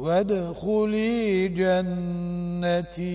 وادخلي جنتي.